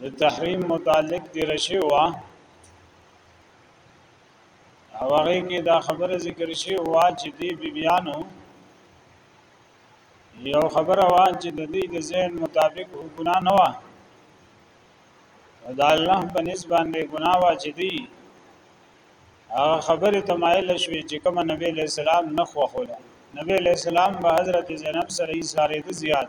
د تحریم متعلق تیر شوی و او هغه کې دا خبره ذکر شوی و چې دی بیبیانو یو خبره و چې د دې د ذهن مطابق ګناه نه و دا الله په نسبت باندې ګناه و چې دی هغه خبره تمایل شوې چې کوم نبی له سلام نه خوښوله نبی له سلام به حضرت زینب سره یې سارې د زیات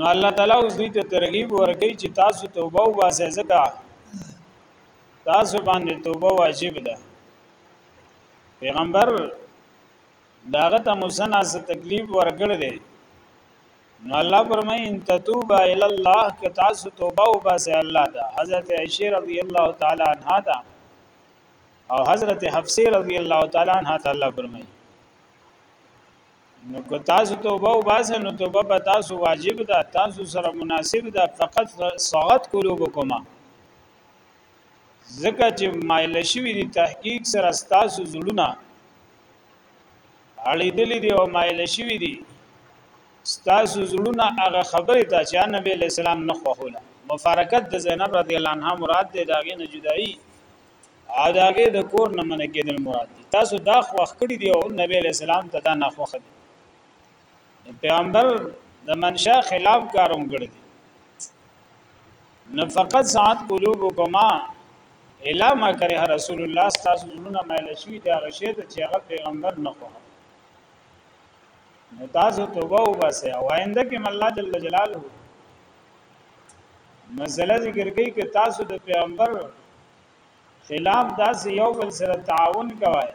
نو الله تعالی اوس دوی ته ترغیب ورکړي چې تاسو توبه وباسئ ځکه تاسو باندې توبه واجب ده پیغمبر داغه ته مسنا څه تکلیف ورکړ دی نو الله فرمای ان تتوبا ال الله ک تاسو توبه وباسئ الله ته حضرت عائشه رضی الله تعالی عنها ده او حضرت حفصه رضی الله تعالی عنها ته الله فرمای نو که تاسو توبه وباسه نو توبه په تاسو واجب ده تاسو سره مناسب ده فقط صغت قلوبکما ځکه چې مایل شوی دی تحقیق سره تاسو زړونه اړیدلې دی او مایل شوی دی تاسو زړونه هغه خبره ته چې نبی اسلام نه خوښوله مفارقت د زینب رضی الله عنها مراد دی داغه نه جدائی او دا غي د کور نه منع کېدل مراد دي تاسو دا خوخ کړی دی او نبی علیہ السلام ته دا نه خوخ دي پیغمبر د منشا خلاف کاروم کړی دی نفقت ساعت قلوبکما الا ما کرے رسول الله تاسو زړونه مایل شوی دا غشې ته چې هغه پیغمبر نه خوخ نو تاسو توبه وباسه او آینده کې الله جل جلاله مسله ذکر کوي چې تاسو د پیغمبر خلاف داسې یو بل سره تعاون کوي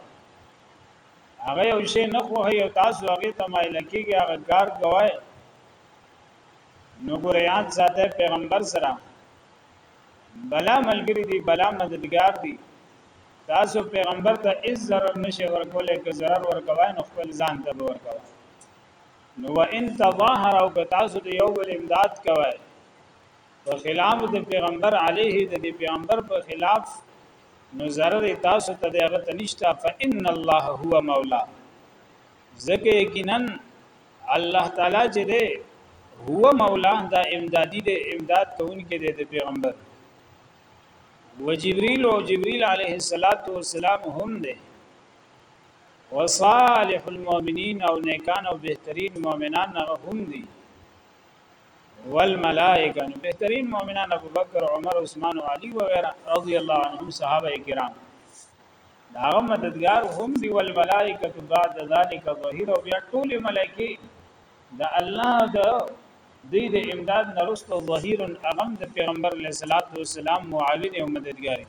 هغه یو شی نه خو هي او تاسو هغه ته مایل کیږي هغه کار کوي نو ګره یاد ساته پیغمبر سره بلا ملګری دی بلا مددگار دی تاسو پیغمبر ته هیڅ ضرر نشي ورکولای که ضرر ورکوای نو خپل ځان ته ورکوای نو وان تظاهر او که تاسو د یو بل امداد کوئ په خلاف د پیغمبر علیه د دې پیغمبر په خلاف نو zarar تاسو ته دغه تنشتا فإن الله هو مولا زکه یقینا الله تعالی چې دی هو مولا دا امدادی دی امداد کوونکی دی د پیغمبر وجبريل او جبريل عليه الصلاه والسلام هم دي وصالح المؤمنين او نیکان او بهترین مؤمنان هم دي والملائکه نو بهترین مؤمنان ابو بکر عمر عثمان او علی وغیرہ رضی الله عنهم صحابه کرام داغه مددگار هم دی والملائکه بعد ذلك ظهیر او بیا ټول ملائکه د الله د دوی د امداد نرست او ظهیر اغم د پیغمبر علیه الصلاۃ والسلام معاون او مددگار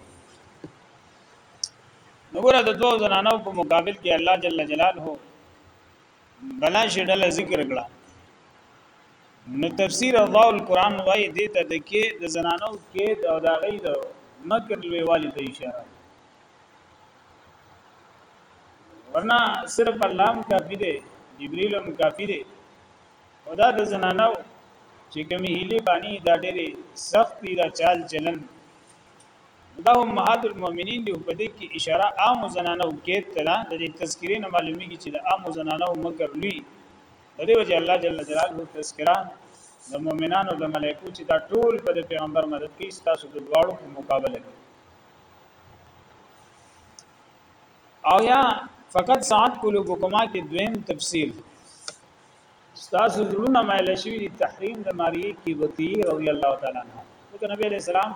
نو ګره د دوه زنانو په مقابل کې الله جل جلاله بلا شي ډله ذکر کړه نو تفسیر الله القرآن وای دې ته د کې د زنانو کې د او د غي د مکر لوی والی ته اشاره ورنه صرف الله هم کافی دی جبرئیل هم کافی دی او دا د زنانو چې کومې هلي باندې دا ډېرې سختې را چال چلن دا امهات المؤمنین دی په دې کې اشاره عام زنانو غیب ته ده د تذکرې نه معلومیږي چې د عام زنانو مگر لوی د دې وجه الله جل جلاله تذکرہ د مؤمنانو د ملائکو چې دا ټول په پیغمبر مدد کوي تاسو د دواړو په مقابله کې او یا فقط ساعت قلوبکما کې دویم تفسیر ستاسو زړونه مایل شوی دی تحریم د ماریه کیبتی رضی الله تعالی عنها ځکه نبی علیہ السلام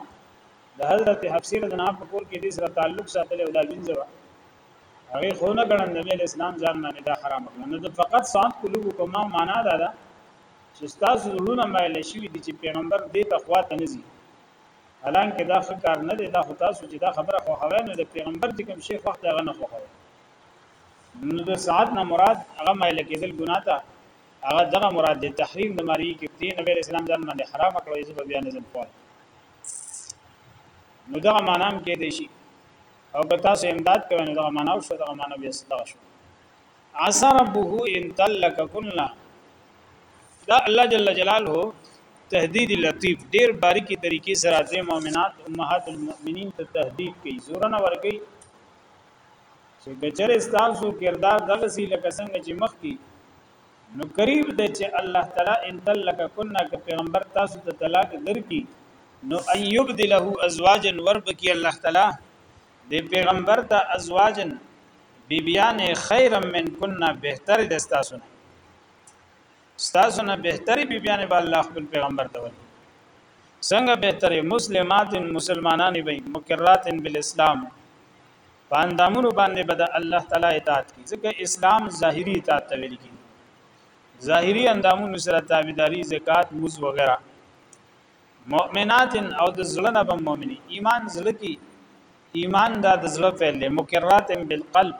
د حضرت حفصه رضی الله په کور کې د سره تعلق ساتل او دا بنځه هغه خو نه ګڼل نبی علیہ السلام ځان باندې دا حرام کړ نو فقط صاحب قلوب کوما معنا دا ده چې ستاسو زړونه مایل شوی دی چې پیغمبر دې ته خواته نزي حالانکه دا ښه کار نه دی دا خو تاسو چې دا خبره خو هغه نه د پیغمبر چې کوم شیخ وخت هغه نه خو هغه نو د ساعت نه مراد هغه مایل کېدل ګناه ته هغه دغه مراد دی تحریم د مری کې دی نبی اسلام ځان باندې حرام کړو یې به بیا نظم کوه نو دغه معنا هم کې دی شي او که تاسو امداد کوئ نو دغه معنا او شو دغه معنا بیا صدقه شو عسى ربه ان تلک کلنا دا الله جل جلاله تهدید لطیف ډیر باریکی طریقې سره د مؤمنات امهات المؤمنین ته تهدید کوي زورنه ورګي چې کچره تاسو کردار دغه سي لکه څنګه چې مخ کې نو قریب ده چې الله تعالی ان تلک کنا ک پیغمبر تاسو ته طلاق درکې نو ان یبدله ازواجا وربکی الله تعالی د پیغمبر ته ازواجا بیبیان خیرم من کنا بهتر دستا سونه ستاسو نه بهتري بیبيانې به الله خپل پیغمبر ته ولي څنګه بهتري مسلمات مسلمانان به مقرات بالاسلام پاندامونو باندې به د الله تعالی اطاعت کی ځکه اسلام ظاهری اطاعت ته ویل کی ظاهری اندامونو سره تابعداري زکات موز وغیرہ مؤمنات او د زړه نه به مؤمني ایمان زړه کی ایمان دا د زړه فعل مقرات بالقلب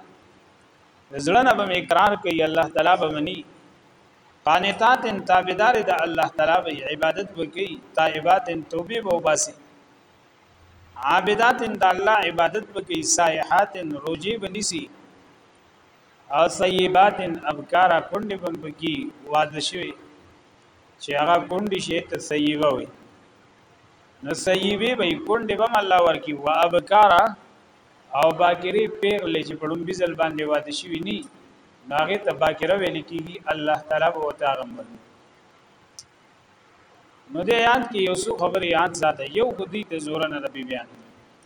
زړه نه به اقرار کوي الله تعالی به مني قانتات تابعدار د الله تعالی به عبادت وکي تائبات توبه به وباسي عابدات د الله عبادت وکي سائحات روزي بنسي او سیبات ابکار کونډې بم پکې واده شوي چې هغه کونډې شي ته سیبه وي نو سیبه به کونډې بم الله ورکی و ابکارا او باکرې پیغلې چې په ړومبي ځل باندې واده شوي ني نو هغه ته باکره ویل کیږي الله تعالی به وتا غمبر نو د یاد کې یو څو خبرې یاد ساته یو خدای ته زور نه ربي بیان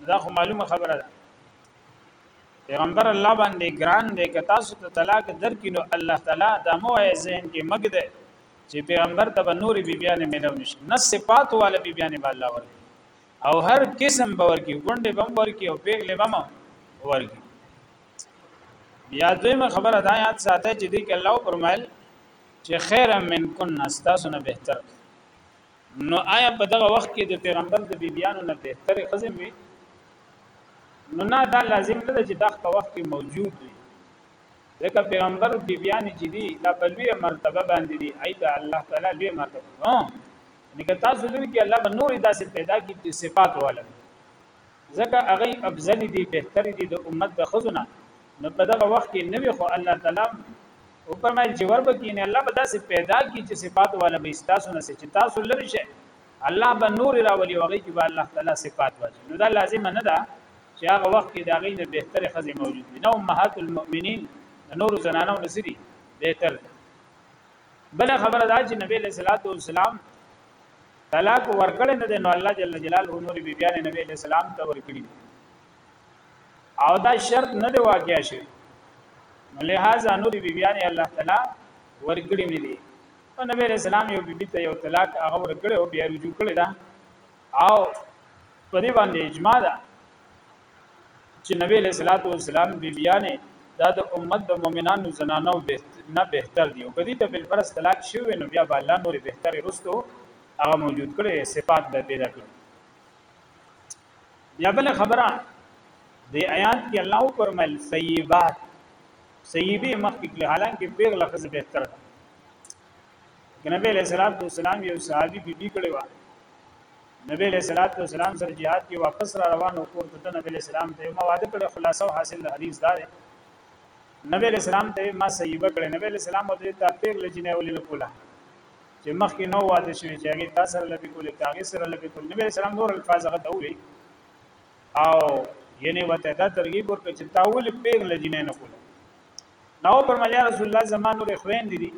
دا خو معلومه خبره ده پیغمبر الله باندې ګران دی که تاسو ته طلاق درکینو الله تعالی دا مو ذهن کې مګ ده چې پیغمبر ته به نور بی بیان ملو نشي نه صفات والا بی بیان به الله ورکړي او هر قسم به ورکی ګونډې بم ورکی او پیغلې بم ورکی بیا دویمه خبره دا یاد ساته چې دی کې الله فرمایل چې خیر من کن استاسو نه بهتر نو آیا په دغه وخت کې د پیغمبر د بیبیانو نه بهتر خزم وي نو نه دا لازم نه ده چې دا په وخت کې موجود وي ځکه پیغمبر بیبیان چې دي دا په لوی مرتبه باندې دي ایدا الله تعالی لوی مرتبه یعنی که تاسو لري کې الله به نور داسې پیدا کی چې صفات ولري ځکه هغه افضل دي بهتر دي د امت د خزونه نو په دغه وخت کې نوې خو الله تعالی او فرمایل چې ورب کې نه الله به داسې پیدا کی چې صفات والا به تاسو نه چې تاسو لري شي الله به نور راولي وغي کې به الله تعالی صفات واجب نو دا لازم نه ده چې هغه وخت کې دا غي نه بهتره خزه موجود دي نو امهات المؤمنین نور زنانو نسري بهتر دي بل خبره دا چې نبی له صلوات و سلام طلاق ورکړې نه دی نو الله جل جلاله نور بی بیان نبی له سلام ته ورکړي او دا شرط نه دی واقع شي نو لہذا نور بی بیان الله تعالی ورکړي نه دی او نبی له سلام یو بی بی ته یو طلاق هغه ورکړي او بیا رجوع کړي دا او په دې باندې اجماع ده چې نبی علیہ الصلوۃ والسلام بیبیانې دا د امت د مؤمنانو زنانو بهت نه بهتر دی او کدی ته بل فرض طلاق شوی نو بیا به الله نور بهتر رستو هغه موجود کړي صفات به پیدا کړي بیا بل خبره د آیات کې الله پرمل سیبات سیبه مخ کې حالانکه پیغله خزه بهتر ده نبی علیہ الصلوۃ والسلام یو صحابي بیبي کړي و نبی علیه الصلاة والسلام سره جهاد کې واپس را روان او کور ته نبی علیه السلام ته ما واده کړی خلاصه او حاصل د حدیث دار نبی علیه السلام ته ما صحیبه کړی نبی علیه السلام ته تا پیر لجنه ولې نه کوله چې مخکې نو واده شوی چې هغه تاسو سره لبي کولې تاغه سره لبي کول نبی علیه السلام نور الفاظ هغه ته وی او یعنی وته دا ترغیب ورکړ چې تا ولې پیر لجنه نه کوله نو پر ملیا رسول الله زمانو رخوین دي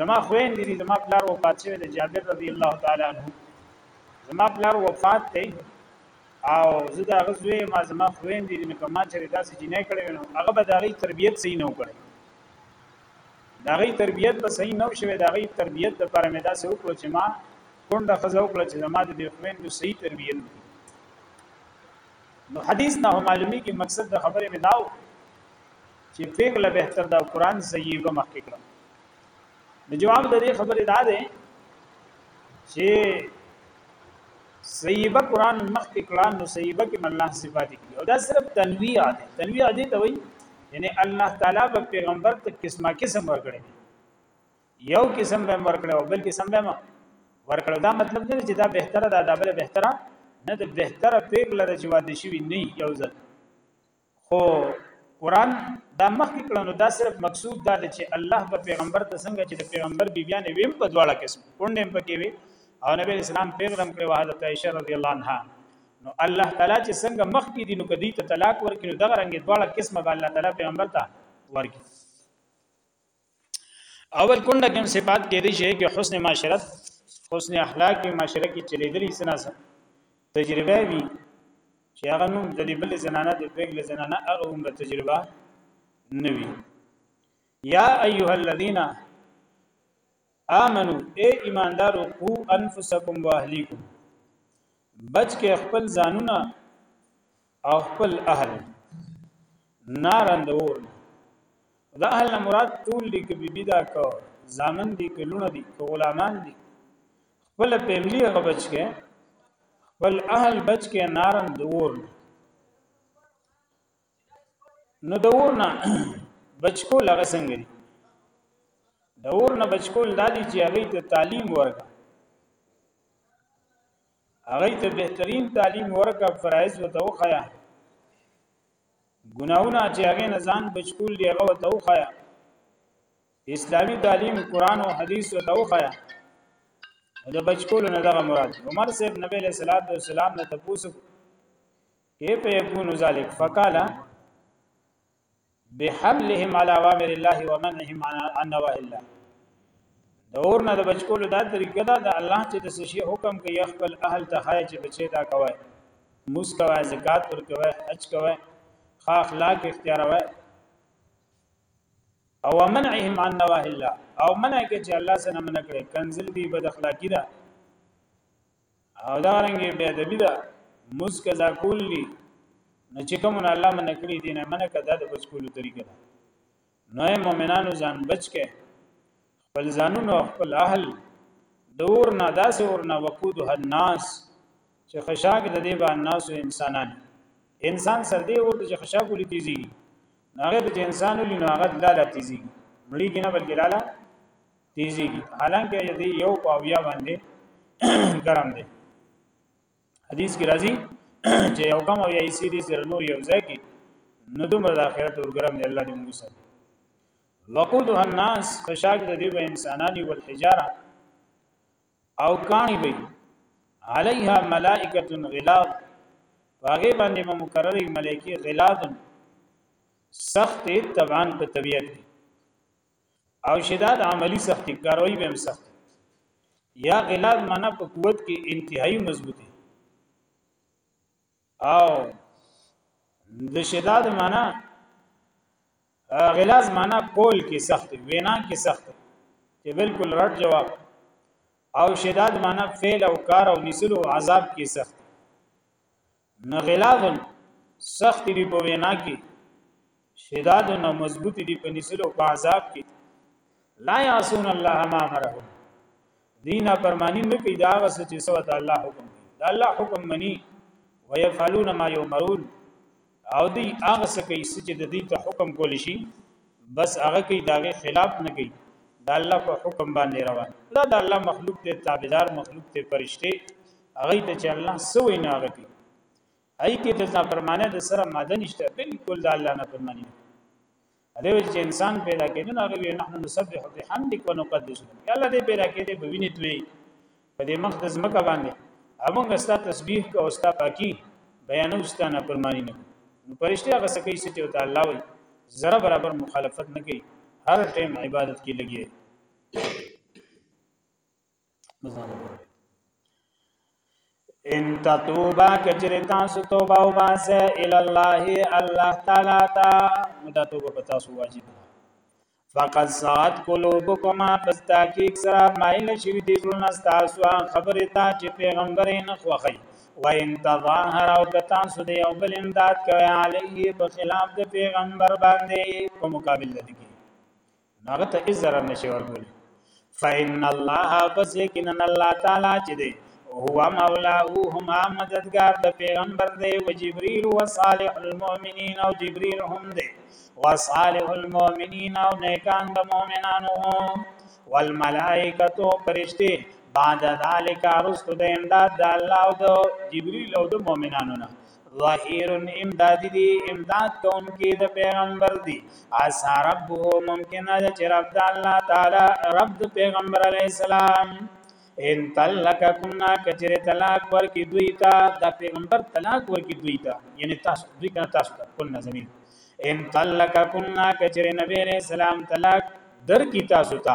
زما خويندې دي زما پلار وفات شوی د جابر رضی الله تعالی عنہ زما پلار وفات دی او زه دا غزوې ما زما خويندې دي نو کما چې داسې جنې کړې نو هغه به دا غي تربيت صحیح نه وکړي دا غي تربيت به صحیح نه شوي دا غي تربيت د پاره مې داسې وکړو چې ما کونډه خزه وکړه چې زما د خويندو صحیح تربيت وکړي نو حدیث نه معلومی کی مقصد د خبره مې داو چې پیغله بهتر ده قران صحیح به مخ کې کړم نو جواب د دې خبرې دا ده چې صحیبه قران مخ کې کړه نو صحیبه کې الله صفات کې او دا صرف تنویع ده تنویع دې ته وایي یعنی الله تعالی په پیغمبر ته قسمه قسم ورکړي یو قسم به ورکړي او بل قسم به ورکړي دا مطلب نه چې دا بهتره ده دا بل بهتره نه ده بهتره پیغله د جواد شي نه یو ځل خو قران دا مخکې کړه نو دا صرف مقصود دا دی چې الله په پیغمبر ته څنګه چې د پیغمبر بیبیانې ویم په دواړه قسم کونډې هم پکې وي او نبی اسلام پیغام کړو حضرت عائشه رضی الله عنها نو الله تعالی چې څنګه مخکې دي نو کدی ته طلاق ورکړي نو دغه رنګ دواړه قسمه به الله تعالی پیغمبر ته ورکړي اول کونډه کوم صفات کې دي چې حسن معاشرت حسن اخلاق په معاشره کې چلیدلی سناسه تجربه وي چې هغه نوم د دې بل زنانه د دوی له زنانه هغه عمر تجربه نوي یا ایها الذین آمنو اې ایماندارو قو انفسکم واهلیکم بچ کې خپل ځانونه او خپل اهل نارند اور دا اهل نه مراد ټول دي کې بيبي دا کو زامن دي کې لونه دي کې غلامان دي خپل فیملی هغه بچ کې خپل اهل بچ کې نارن دور نو د اور نه بچکول هغه څنګه دي د اور نه بچکول دا دي چې هغه ته تعلیم ورکړه هغه ته بهترین تعلیم ورکړه فرایض وته وخیا ګناونه چې هغه نه ځان بچکول دی هغه وته وخیا اسلامی تعلیم قران او حدیث وته وخیا د بچکول نه دغه مراد عمر صاحب نبی له صلوات و سلام نه تاسو كيف يكون ذلك فقال بحملهم على اوامر الله ومنعهم عن نواهي الله دور نه د بچکول دا طریقه ده د الله چې د سشي حکم کوي خپل اهل ته خای چې بچي دا کوي موس کوي زکات ور کوي حج کوي خا اخلاق اختیار وي او منعهم عن نواهي الله او منع کې چې الله سره منع کړي کنزل دی بد اخلاقی ده او دا رنګ بے ادبی ده موس قضا کول دي نو چې کوم الله من کړی دي نه من کړه د بچ کولو طریقه ده نو مؤمنانو ځان بچ کې خپل ځانونو خپل اهل دور نه داس اور نه وقود الناس چې خشاک د دې باندې ناس او انسانان انسان سر دې اور چې خشاک ولې تیزي هغه د انسانو لینو هغه لاله تیزي مړی کې نه بلګراله تیزیږي حالانکه دې یو پاویا باندې ګرم دی حدیث کې راځي چې یو کم او یا ایسی دې سره نور یو ځای کې نو دومره د آخرت ورګرم دی الله دې موږ سره وقودها الناس فشاک د دې به انسانانی والحجاره او کانی به علیها ملائکه غلاظ هغه باندې به مقرره ملائکه غلاظ سخت طبعا په طبیعت او شداد عملی سختی کاروی به هم سخت یا غلاظ معنا په قوت کې انتهایی مضبوطی او د شداد معنا غلاظ معنا کول کې سخت وینا کې سخت چې بالکل رد جواب او شداد معنا فعل او کار او نسل او عذاب کې سخت نه غلاظ سخت دی په وینا کې شداد نه مضبوط دی په نسلو په عذاب کې لا یعصون الله ما امرهم دینه پرمانی نه کوي دا غس چې سو ته الله حکم دا الله حکم مني ويفعلون ما یؤمرون او دی هغه څه کوي چې د دې ته حکم کول شي بس هغه کوي دا خلاف نه کوي دا الله په حکم باندې روان دا د الله مخلوق ته تابعدار مخلوق ته فرشته هغه ته چې الله سوې نه هغه کوي اي کې د ځپرمانه د سره ماده نشته بالکل د الله نه پرمانی اده وجه چې انسان پیدا کېدو نه غوي نحن نسبح بحمدك ونقدس لك یا الله دې پیدا کېدې په وینې توي په دې مخ د زمکه باندې امونږ ستا تسبیح کو او ستا پاکي بیانو ستا نه پرمانی نه نو پرشته هغه سکه چې او تعالی وي زره برابر مخالفت نه کوي هر ټیم عبادت کې لګي ان تتوبا کچری تاسو توبه او باسه ال الله الله تعالی تا دا توبه په تاسو واجب فقد سات قلوبکما پس تحقیق سره مایل شي دي زړه تاسو خبره تا چې پیغمبر نه خوخی و ان تظاهر او کتا سو دی او بل امداد کوي علی په خلاف د پیغمبر باندې په مقابل د دې نو هغه ته هیڅ ضرر نشي ورکولی فإن الله پس یقینا الله تعالی چې دی هو مولاه هما مددگار د پیغمبر دی او جبريل او صالح المؤمنین او جبريل هم دی او صالح المؤمنین او نیکان د مؤمنانو والملائکه فرشتي بعد ذلك رست د امداد د الله او د جبريل او د مؤمنانو نه ظهیر امدادی دی امداد کونکی د پیغمبر دی عسى ربه ممکن ده چې رب د الله تعالی رب د پیغمبر علی السلام ان تلک کنا کچر طلاق ورکی دوی تا د پیغمبر طلاق ورکی دوی تا یعنی تاسو دوی کنه تاسو کنا زمين ان تلک کنا کچر نبی علیہ السلام طلاق در کی تاسو تا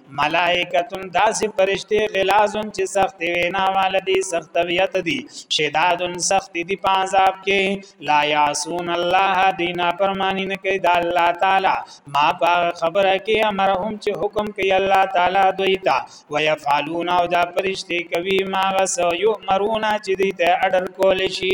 ملائکتون داسې فرشتي غلازون چې سخت وینا والدي سخت طبیعت دي شدادون سخت دي په عذاب کې لا یاسون الله دینا پرمانی نه کوي د الله تعالی ما په خبره کې امرهم چې حکم کوي الله تعالی دوی ته ويفعلون او دا فرشتي کوي ما غس یؤمرون چې دوی ته اډر کول شي